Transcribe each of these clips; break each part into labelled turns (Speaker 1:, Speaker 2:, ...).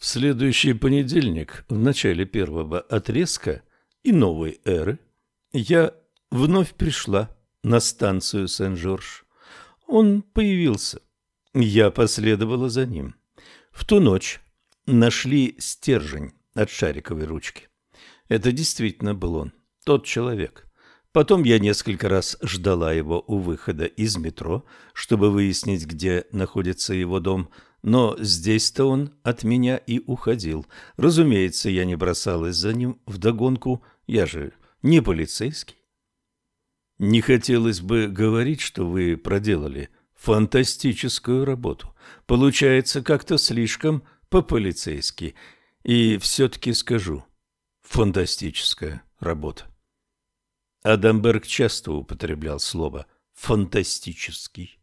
Speaker 1: В следующий понедельник, в начале первого отрезка и новой эры, я вновь пришла на станцию Сен-Жорж. Он появился. Я последовала за ним. В ту ночь нашли стержень от шариковой ручки. Это действительно был он, тот человек. Потом я несколько раз ждала его у выхода из метро, чтобы выяснить, где находится его дом, но здесь-то он от меня и уходил. Разумеется, я не бросалась за ним вдогонку, я же не полицейский. Не хотелось бы говорить, что вы проделали фантастическую работу. Получается как-то слишком по-полицейски. И все-таки скажу, фантастическая работа. Адамберг часто употреблял слово «фантастический».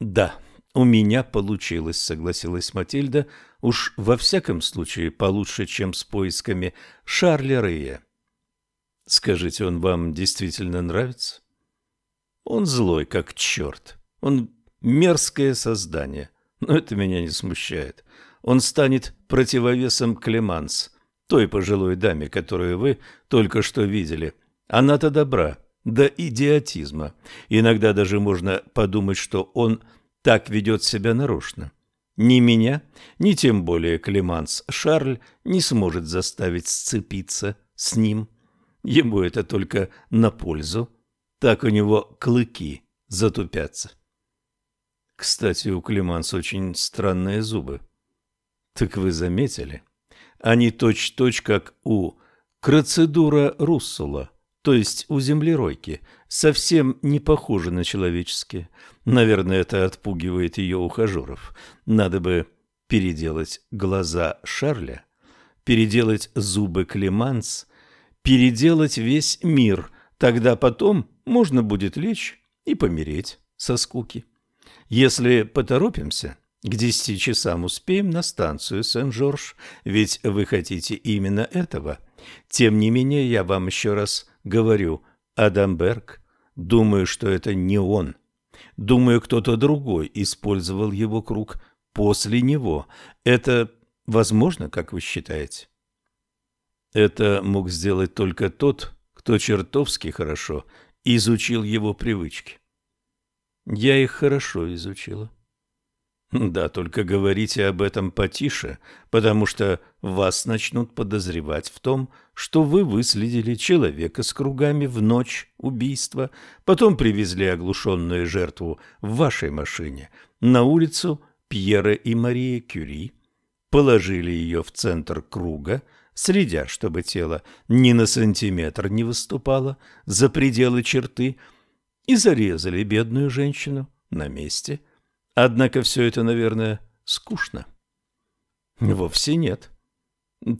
Speaker 1: «Да, у меня получилось», — согласилась Матильда, «уж во всяком случае получше, чем с поисками Шарля Рея». Скажите, он вам действительно нравится? Он злой, как черт. Он мерзкое создание, но это меня не смущает. Он станет противовесом Клеманс, той пожилой даме, которую вы только что видели. Она-то добра, до идиотизма. Иногда даже можно подумать, что он так ведет себя нарочно. Ни меня, ни тем более Клеманс Шарль не сможет заставить сцепиться с ним. Ему это только на пользу. Так у него клыки затупятся. Кстати, у Климанс очень странные зубы. Так вы заметили? Они точь-точь, как у Крацедура руссула, то есть у землеройки, совсем не похожи на человеческие. Наверное, это отпугивает ее ухажеров. Надо бы переделать глаза Шарля, переделать зубы Климанс переделать весь мир. Тогда потом можно будет лечь и помереть со скуки. Если поторопимся, к десяти часам успеем на станцию Сен-Жорж, ведь вы хотите именно этого. Тем не менее, я вам еще раз говорю, Адамберг, думаю, что это не он. Думаю, кто-то другой использовал его круг после него. Это возможно, как вы считаете? Это мог сделать только тот, кто чертовски хорошо изучил его привычки. Я их хорошо изучила. Да, только говорите об этом потише, потому что вас начнут подозревать в том, что вы выследили человека с кругами в ночь убийства, потом привезли оглушенную жертву в вашей машине на улицу Пьера и Марии Кюри, положили ее в центр круга, следя, чтобы тело ни на сантиметр не выступало за пределы черты, и зарезали бедную женщину на месте. Однако все это, наверное, скучно. Вовсе нет.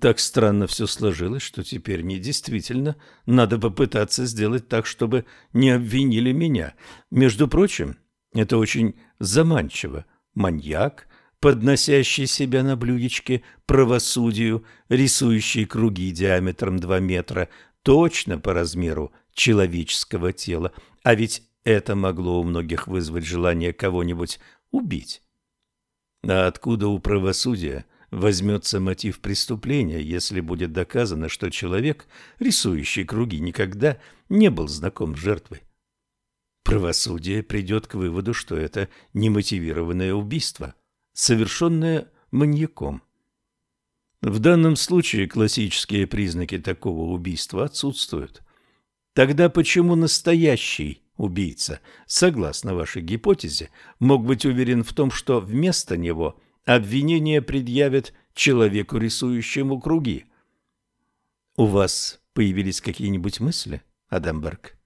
Speaker 1: Так странно все сложилось, что теперь мне действительно надо попытаться сделать так, чтобы не обвинили меня. Между прочим, это очень заманчиво. Маньяк, подносящий себя на блюдечке правосудию, рисующий круги диаметром 2 метра, точно по размеру человеческого тела, а ведь это могло у многих вызвать желание кого-нибудь убить. А откуда у правосудия возьмется мотив преступления, если будет доказано, что человек, рисующий круги, никогда не был знаком с жертвой? Правосудие придет к выводу, что это немотивированное убийство – совершенное маньяком. В данном случае классические признаки такого убийства отсутствуют. Тогда почему настоящий убийца, согласно вашей гипотезе, мог быть уверен в том, что вместо него обвинение предъявят человеку, рисующему круги? У вас появились какие-нибудь мысли, Адамберг?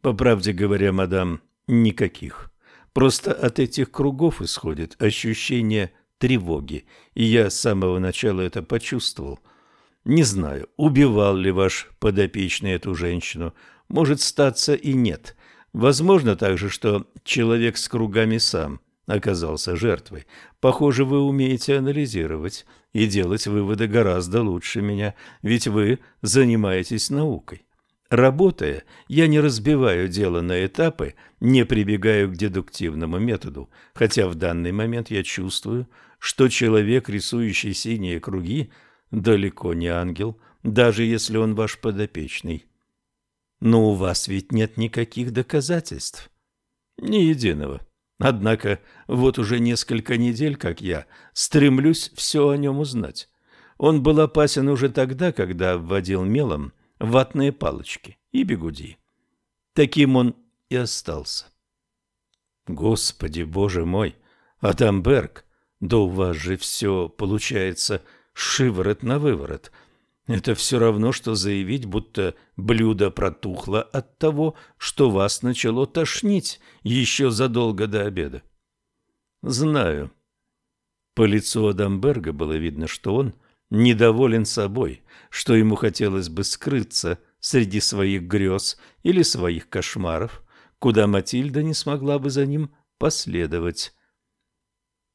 Speaker 1: По правде говоря, мадам, никаких. Просто от этих кругов исходит ощущение тревоги, и я с самого начала это почувствовал. Не знаю, убивал ли ваш подопечный эту женщину, может статься и нет. Возможно также, что человек с кругами сам оказался жертвой. Похоже, вы умеете анализировать и делать выводы гораздо лучше меня, ведь вы занимаетесь наукой. Работая, я не разбиваю дело на этапы, не прибегаю к дедуктивному методу, хотя в данный момент я чувствую, что человек, рисующий синие круги, далеко не ангел, даже если он ваш подопечный. Но у вас ведь нет никаких доказательств. Ни единого. Однако вот уже несколько недель, как я, стремлюсь все о нем узнать. Он был опасен уже тогда, когда вводил мелом ватные палочки и бегуди. Таким он и остался. Господи, боже мой, Адамберг, да у вас же все получается шиворот на выворот. Это все равно, что заявить, будто блюдо протухло от того, что вас начало тошнить еще задолго до обеда. Знаю. По лицу Адамберга было видно, что он недоволен собой, что ему хотелось бы скрыться среди своих грез или своих кошмаров, куда Матильда не смогла бы за ним последовать.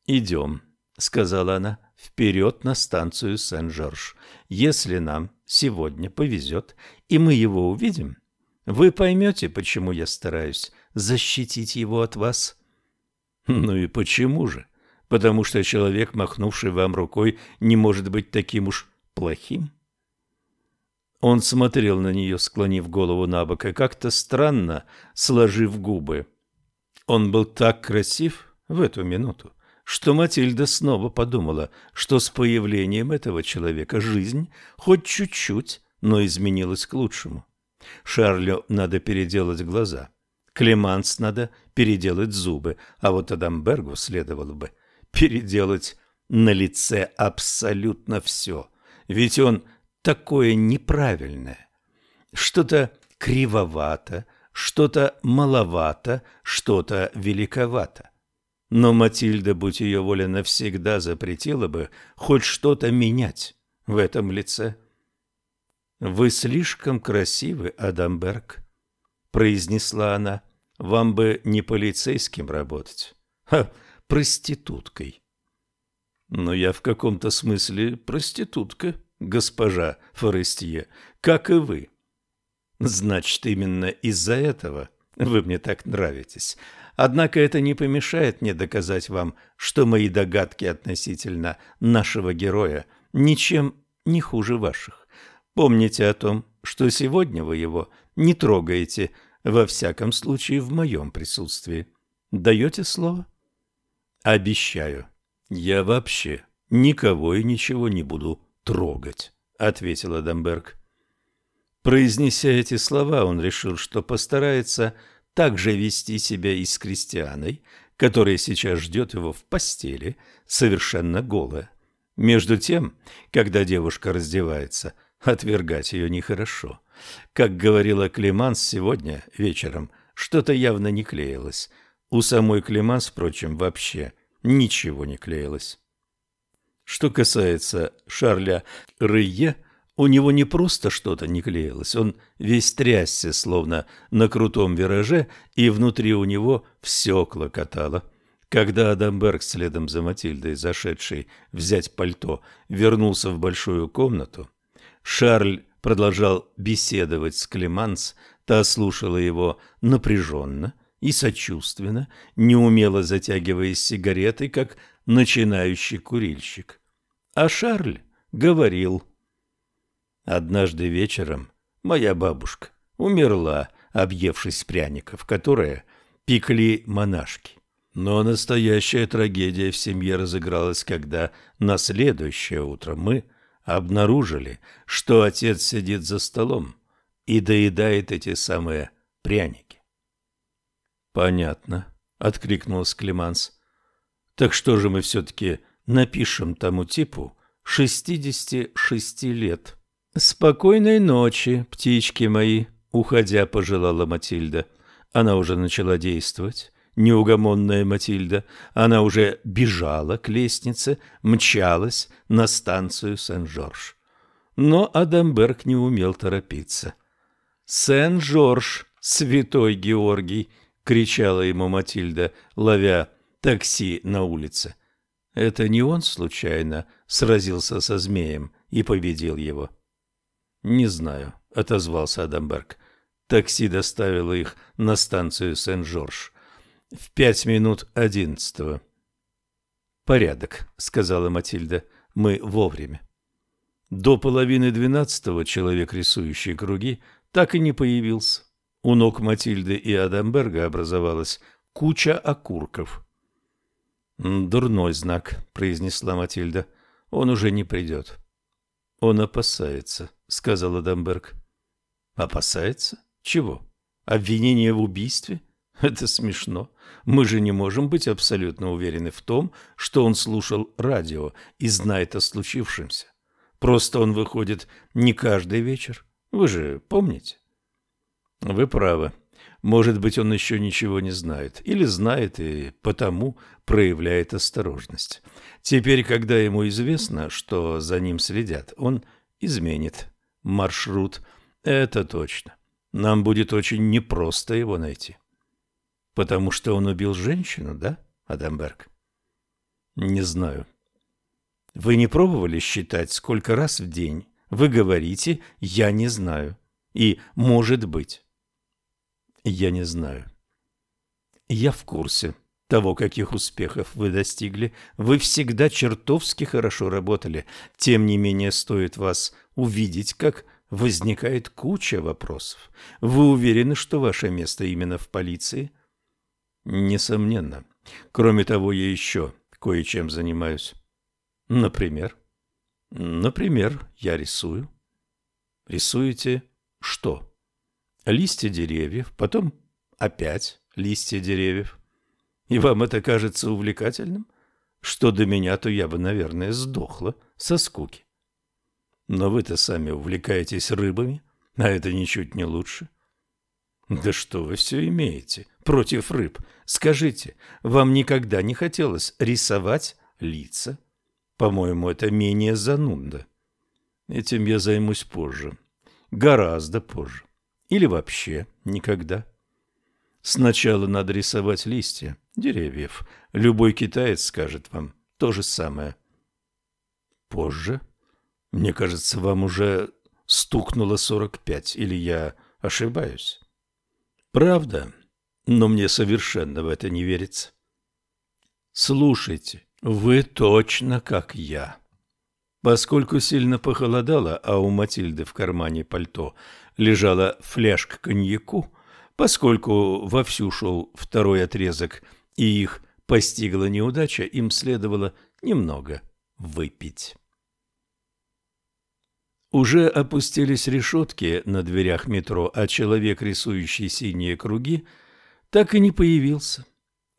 Speaker 1: «Идем», — сказала она, — «вперед на станцию Сен-Жорж. Если нам сегодня повезет, и мы его увидим, вы поймете, почему я стараюсь защитить его от вас». «Ну и почему же?» потому что человек, махнувший вам рукой, не может быть таким уж плохим? Он смотрел на нее, склонив голову на бок, и как-то странно сложив губы. Он был так красив в эту минуту, что Матильда снова подумала, что с появлением этого человека жизнь хоть чуть-чуть, но изменилась к лучшему. Шарлю надо переделать глаза, Клеманс надо переделать зубы, а вот Адамбергу следовало бы переделать на лице абсолютно все, ведь он такое неправильное. Что-то кривовато, что-то маловато, что-то великовато. Но Матильда, будь ее воля, навсегда запретила бы хоть что-то менять в этом лице. «Вы слишком красивы, Адамберг», — произнесла она. «Вам бы не полицейским работать, а проституткой». «Но я в каком-то смысле проститутка», госпожа Форестье, как и вы. Значит, именно из-за этого вы мне так нравитесь. Однако это не помешает мне доказать вам, что мои догадки относительно нашего героя ничем не хуже ваших. Помните о том, что сегодня вы его не трогаете, во всяком случае в моем присутствии. Даете слово? Обещаю. Я вообще никого и ничего не буду трогать, — ответил Адамберг. Произнеся эти слова, он решил, что постарается так же вести себя и с Кристианой, которая сейчас ждет его в постели, совершенно голая. Между тем, когда девушка раздевается, отвергать ее нехорошо. Как говорила Клеманс сегодня вечером, что-то явно не клеилось. У самой Клеманс, впрочем, вообще ничего не клеилось. Что касается Шарля Рые, у него не просто что-то не клеилось, он весь трясся, словно на крутом вираже, и внутри у него все клокотало. Когда Адамберг следом за Матильдой, зашедшей взять пальто, вернулся в большую комнату, Шарль продолжал беседовать с Клеманс, та слушала его напряженно и сочувственно, неумело затягиваясь сигаретой, как начинающий курильщик. А Шарль говорил. Однажды вечером моя бабушка умерла, объевшись пряников, которые пекли монашки. Но настоящая трагедия в семье разыгралась, когда на следующее утро мы обнаружили, что отец сидит за столом и доедает эти самые пряники. «Понятно», — откликнулся Климанс. Так что же мы все-таки напишем тому типу 66 лет? Спокойной ночи, птички мои, уходя, пожелала Матильда. Она уже начала действовать. Неугомонная Матильда, она уже бежала к лестнице, мчалась на станцию Сен-Жорж. Но Адамберг не умел торопиться. «Сен-Жорж, святой Георгий!» — кричала ему Матильда, ловя такси на улице. Это не он случайно сразился со змеем и победил его? Не знаю, отозвался Адамберг. Такси доставило их на станцию Сен-Жорж. В пять минут одиннадцатого. «Порядок», — сказала Матильда. «Мы вовремя». До половины двенадцатого человек, рисующий круги, так и не появился. У ног Матильды и Адамберга образовалась куча окурков. «Дурной знак», — произнесла Матильда. «Он уже не придет». «Он опасается», — сказал Адамберг. «Опасается? Чего? Обвинение в убийстве? Это смешно. Мы же не можем быть абсолютно уверены в том, что он слушал радио и знает о случившемся. Просто он выходит не каждый вечер. Вы же помните? Вы правы. Может быть, он еще ничего не знает. Или знает и потому проявляет осторожность. Теперь, когда ему известно, что за ним следят, он изменит маршрут. Это точно. Нам будет очень непросто его найти. Потому что он убил женщину, да, Адамберг? Не знаю. Вы не пробовали считать, сколько раз в день вы говорите «я не знаю» и «может быть»? Я не знаю. Я в курсе того, каких успехов вы достигли. Вы всегда чертовски хорошо работали. Тем не менее, стоит вас увидеть, как возникает куча вопросов. Вы уверены, что ваше место именно в полиции? Несомненно. Кроме того, я еще кое-чем занимаюсь. Например? Например, я рисую. Рисуете что? Листья деревьев, потом опять листья деревьев. И вам это кажется увлекательным? Что до меня, то я бы, наверное, сдохла со скуки. Но вы-то сами увлекаетесь рыбами, а это ничуть не лучше. Да что вы все имеете против рыб? Скажите, вам никогда не хотелось рисовать лица? По-моему, это менее занудно. Этим я займусь позже. Гораздо позже. Или вообще никогда. Сначала надо рисовать листья деревьев. Любой китаец скажет вам то же самое. Позже? Мне кажется, вам уже стукнуло сорок пять, или я ошибаюсь? Правда, но мне совершенно в это не верится. Слушайте, вы точно как я. Поскольку сильно похолодало, а у Матильды в кармане пальто лежала фляжка коньяку, поскольку вовсю шел второй отрезок и их постигла неудача, им следовало немного выпить. Уже опустились решетки на дверях метро, а человек, рисующий синие круги, так и не появился.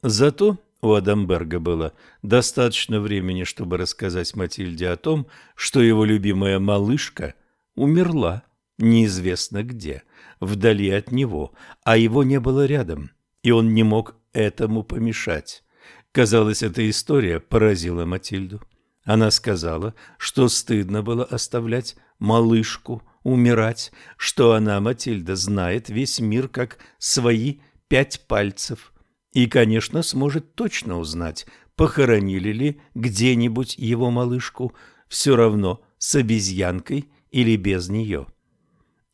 Speaker 1: Зато у Адамберга было достаточно времени, чтобы рассказать Матильде о том, что его любимая малышка умерла неизвестно где, вдали от него, а его не было рядом, и он не мог этому помешать. Казалось, эта история поразила Матильду. Она сказала, что стыдно было оставлять малышку умирать, что она, Матильда, знает весь мир как свои пять пальцев – и, конечно, сможет точно узнать, похоронили ли где-нибудь его малышку, все равно с обезьянкой или без нее.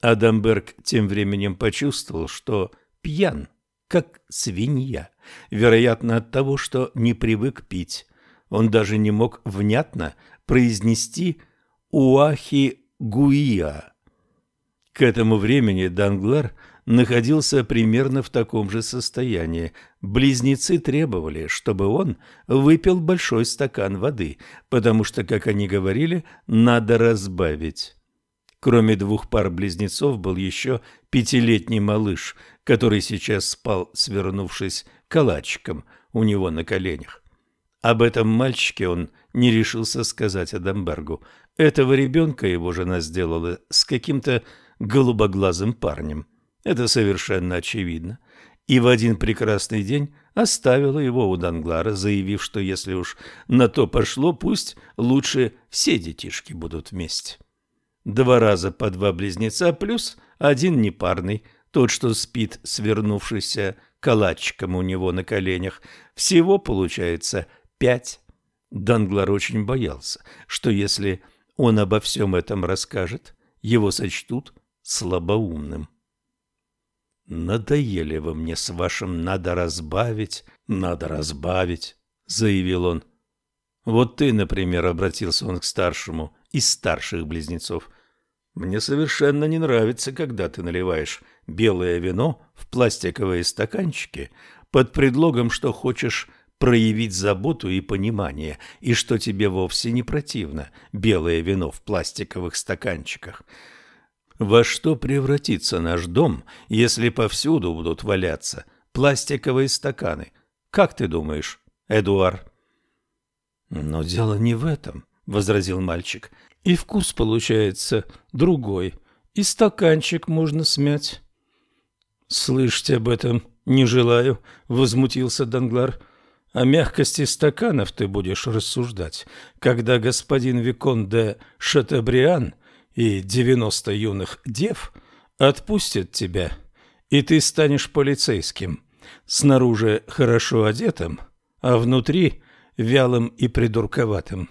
Speaker 1: Адамберг тем временем почувствовал, что пьян, как свинья, вероятно от того, что не привык пить. Он даже не мог внятно произнести «Уахи-Гуиа». К этому времени Данглар – находился примерно в таком же состоянии. Близнецы требовали, чтобы он выпил большой стакан воды, потому что, как они говорили, надо разбавить. Кроме двух пар близнецов был еще пятилетний малыш, который сейчас спал, свернувшись калачиком у него на коленях. Об этом мальчике он не решился сказать Адамбергу. Этого ребенка его жена сделала с каким-то голубоглазым парнем. Это совершенно очевидно. И в один прекрасный день оставила его у Данглара, заявив, что если уж на то пошло, пусть лучше все детишки будут вместе. Два раза по два близнеца плюс один непарный, тот, что спит, свернувшийся калачиком у него на коленях. Всего получается пять. Данглар очень боялся, что если он обо всем этом расскажет, его сочтут слабоумным. Надоели вы мне с вашим «надо разбавить», «надо разбавить», — заявил он. Вот ты, например, обратился он к старшему из старших близнецов. Мне совершенно не нравится, когда ты наливаешь белое вино в пластиковые стаканчики под предлогом, что хочешь проявить заботу и понимание, и что тебе вовсе не противно белое вино в пластиковых стаканчиках. Во что превратится наш дом, если повсюду будут валяться пластиковые стаканы? Как ты думаешь, Эдуард? Но дело не в этом, возразил мальчик. И вкус получается другой. И стаканчик можно смять. Слышать об этом не желаю, возмутился Данглар. О мягкости стаканов ты будешь рассуждать, когда господин Викон де Шатабриан и девяносто юных дев отпустят тебя, и ты станешь полицейским, снаружи хорошо одетым, а внутри вялым и придурковатым.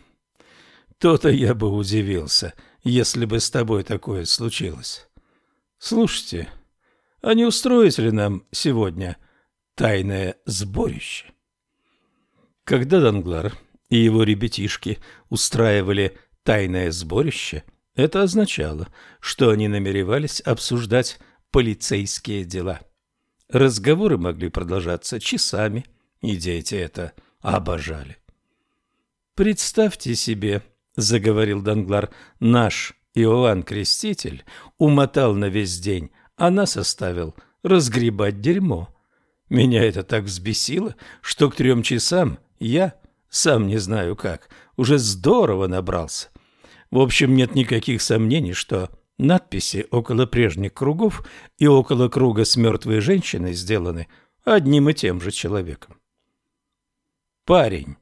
Speaker 1: То-то я бы удивился, если бы с тобой такое случилось. Слушайте, а не устроить ли нам сегодня тайное сборище? Когда Данглар и его ребятишки устраивали тайное сборище, это означало, что они намеревались обсуждать полицейские дела. Разговоры могли продолжаться часами, и дети это обожали. «Представьте себе», — заговорил Данглар, — «наш Иоанн Креститель умотал на весь день, а нас оставил разгребать дерьмо. Меня это так взбесило, что к трем часам я, сам не знаю как, уже здорово набрался. В общем, нет никаких сомнений, что надписи около прежних кругов и около круга с мертвой женщиной сделаны одним и тем же человеком. Парень,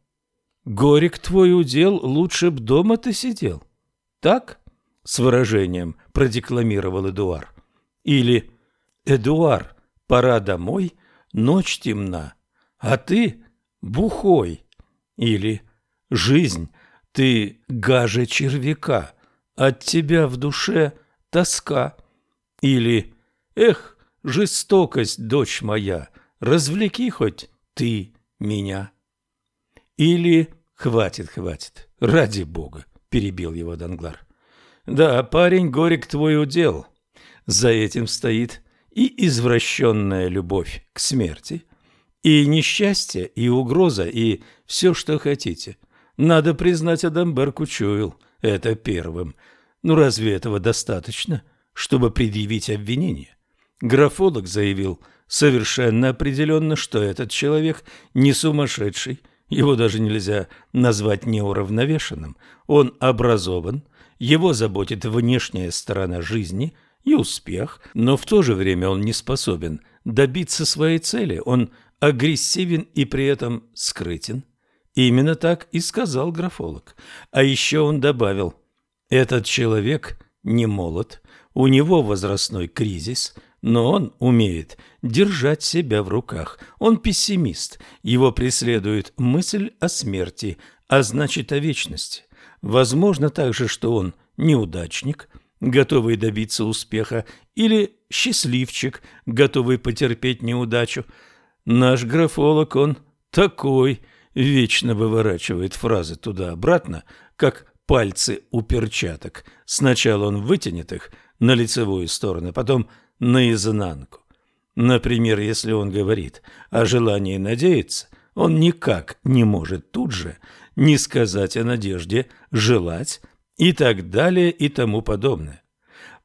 Speaker 1: горек твой удел, лучше б дома ты сидел. Так? С выражением продекламировал Эдуар. Или Эдуар, пора домой, ночь темна, а ты бухой. Или жизнь ты гаже червяка, от тебя в душе тоска. Или «Эх, жестокость, дочь моя, развлеки хоть ты меня». Или «Хватит, хватит, ради бога», — перебил его Данглар. «Да, парень, горек твой удел. За этим стоит и извращенная любовь к смерти, и несчастье, и угроза, и все, что хотите. Надо признать, Адамберг учуял это первым. Ну разве этого достаточно, чтобы предъявить обвинение? Графолог заявил совершенно определенно, что этот человек не сумасшедший, его даже нельзя назвать неуравновешенным. Он образован, его заботит внешняя сторона жизни и успех, но в то же время он не способен добиться своей цели, он агрессивен и при этом скрытен. Именно так и сказал графолог. А еще он добавил, этот человек не молод, у него возрастной кризис, но он умеет держать себя в руках. Он пессимист, его преследует мысль о смерти, а значит о вечности. Возможно также, что он неудачник, готовый добиться успеха, или счастливчик, готовый потерпеть неудачу. Наш графолог, он такой, вечно выворачивает фразы туда-обратно, как пальцы у перчаток. Сначала он вытянет их на лицевую сторону, потом наизнанку. Например, если он говорит о желании надеяться, он никак не может тут же не сказать о надежде желать и так далее и тому подобное.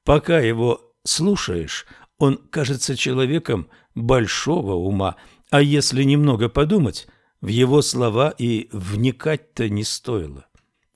Speaker 1: Пока его слушаешь, он кажется человеком большого ума, а если немного подумать, в его слова и вникать-то не стоило.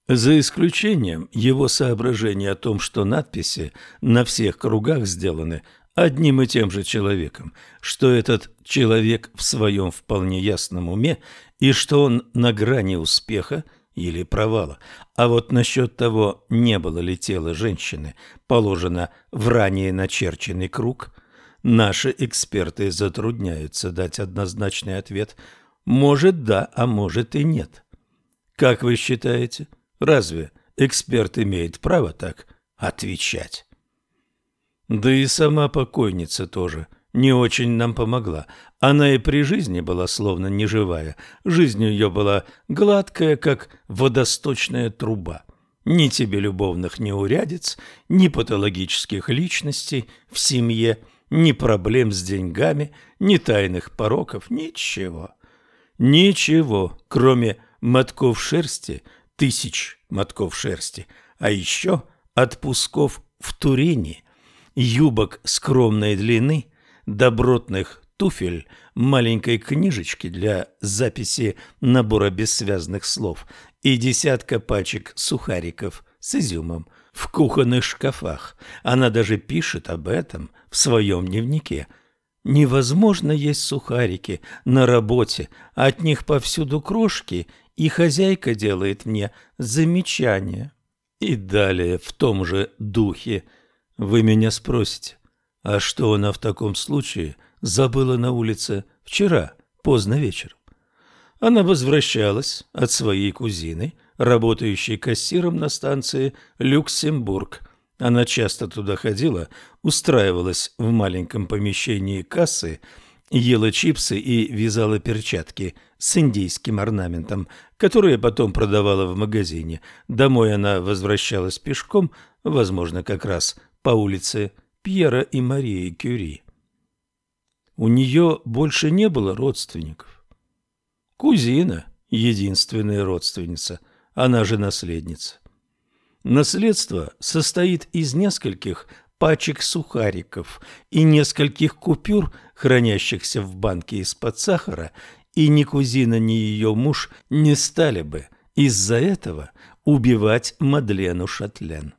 Speaker 1: За исключением его соображения о том, что надписи на всех кругах сделаны одним и тем же человеком, что этот человек в своем вполне ясном уме и что он на грани успеха или провала. А вот насчет того, не было ли тело женщины положено в ранее начерченный круг, наши эксперты затрудняются дать однозначный ответ – может да, а может и нет. Как вы считаете, разве эксперт имеет право так отвечать? Да и сама покойница тоже не очень нам помогла. Она и при жизни была словно неживая. Жизнь у ее была гладкая, как водосточная труба. Ни тебе любовных неурядиц, ни патологических личностей в семье, ни проблем с деньгами, ни тайных пороков, ничего. Ничего, кроме мотков шерсти, тысяч мотков шерсти, а еще отпусков в Турине, юбок скромной длины, добротных туфель, маленькой книжечки для записи набора бессвязных слов и десятка пачек сухариков с изюмом в кухонных шкафах. Она даже пишет об этом в своем дневнике. Невозможно есть сухарики на работе, от них повсюду крошки, и хозяйка делает мне замечания. И далее в том же духе вы меня спросите, а что она в таком случае забыла на улице вчера, поздно вечером? Она возвращалась от своей кузины, работающей кассиром на станции Люксембург. Она часто туда ходила, устраивалась в маленьком помещении кассы, ела чипсы и вязала перчатки с индийским орнаментом, которые потом продавала в магазине. Домой она возвращалась пешком, возможно, как раз по улице Пьера и Марии Кюри. У нее больше не было родственников. Кузина, единственная родственница, она же наследница. Наследство состоит из нескольких пачек сухариков и нескольких купюр, хранящихся в банке из-под сахара, и ни кузина, ни ее муж не стали бы из-за этого убивать Мадлену Шатлен.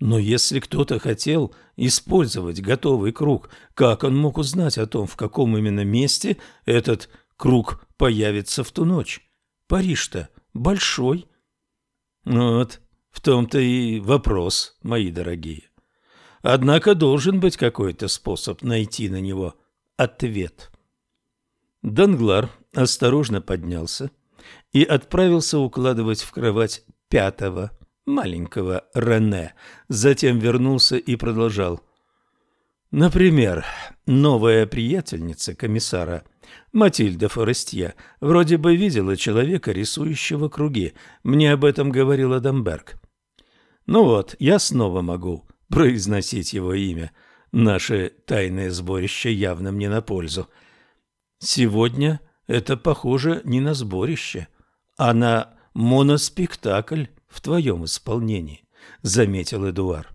Speaker 1: Но если кто-то хотел использовать готовый круг, как он мог узнать о том, в каком именно месте этот круг появится в ту ночь. Париж-то большой. Вот, в том-то и вопрос, мои дорогие. Однако должен быть какой-то способ найти на него ответ. Данглар осторожно поднялся и отправился укладывать в кровать пятого, маленького Рене. Затем вернулся и продолжал. Например, новая приятельница комиссара Матильда Форестье вроде бы видела человека, рисующего круги. Мне об этом говорил Адамберг. Ну вот, я снова могу произносить его имя. Наше тайное сборище явно мне на пользу. Сегодня это похоже не на сборище, а на моноспектакль в твоем исполнении, заметил Эдуар.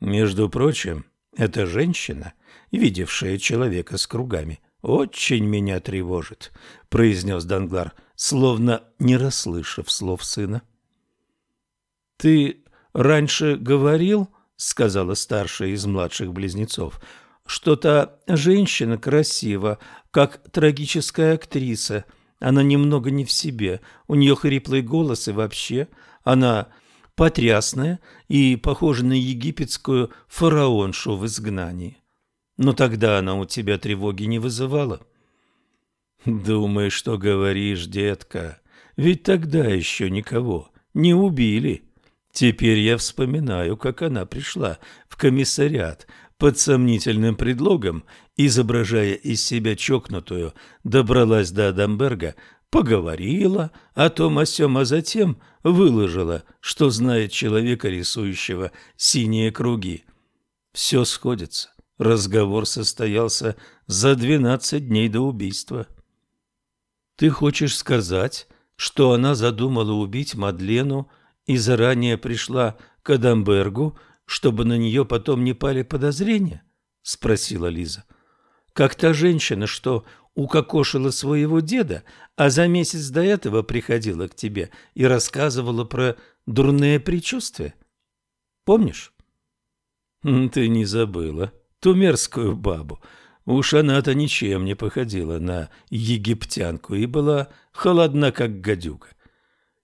Speaker 1: Между прочим, эта женщина, видевшая человека с кругами, очень меня тревожит, произнес Данглар, словно не расслышав слов сына. Ты раньше говорил, сказала старшая из младших близнецов, что та женщина красива, как трагическая актриса. Она немного не в себе, у нее хриплый голос и вообще она потрясная и похожа на египетскую фараоншу в изгнании. Но тогда она у тебя тревоги не вызывала. Думаешь, что говоришь, детка? Ведь тогда еще никого не убили. Теперь я вспоминаю, как она пришла в комиссариат под сомнительным предлогом, изображая из себя чокнутую, добралась до Адамберга, поговорила о том о сём, а затем выложила, что знает человека, рисующего синие круги. Все сходится. Разговор состоялся за двенадцать дней до убийства. Ты хочешь сказать, что она задумала убить Мадлену и заранее пришла к Адамбергу, чтобы на нее потом не пали подозрения? — спросила Лиза. — Как та женщина, что укокошила своего деда, а за месяц до этого приходила к тебе и рассказывала про дурные предчувствия. Помнишь? — Ты не забыла, ту мерзкую бабу. Уж она-то ничем не походила на египтянку и была холодна, как гадюка.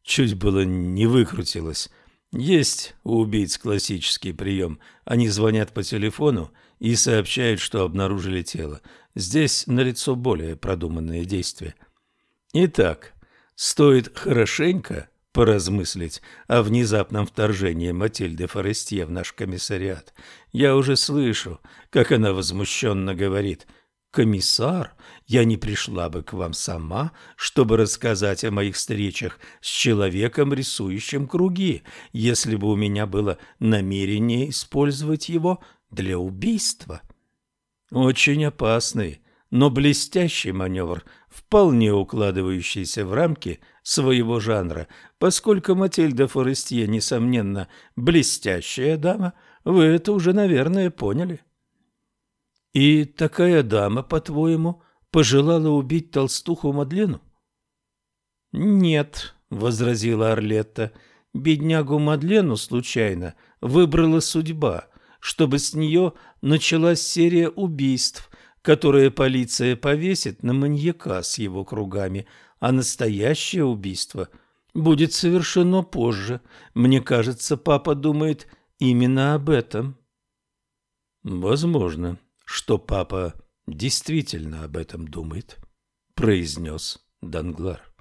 Speaker 1: Чуть было не выкрутилась. Есть у убийц классический прием. Они звонят по телефону и сообщают, что обнаружили тело. Здесь налицо более продуманное действие. Итак, стоит хорошенько поразмыслить о внезапном вторжении Матильды Форестье в наш комиссариат. Я уже слышу, как она возмущенно говорит «Комиссар, я не пришла бы к вам сама, чтобы рассказать о моих встречах с человеком, рисующим круги, если бы у меня было намерение использовать его для убийства». Очень опасный, но блестящий маневр, вполне укладывающийся в рамки своего жанра, поскольку Матильда Форестье, несомненно, блестящая дама, вы это уже, наверное, поняли. И такая дама, по-твоему, пожелала убить толстуху Мадлену? Нет, возразила Орлетта, беднягу Мадлену случайно выбрала судьба, чтобы с нее началась серия убийств, которые полиция повесит на маньяка с его кругами, а настоящее убийство будет совершено позже. Мне кажется, папа думает именно об этом. Возможно, что папа действительно об этом думает, произнес Данглар.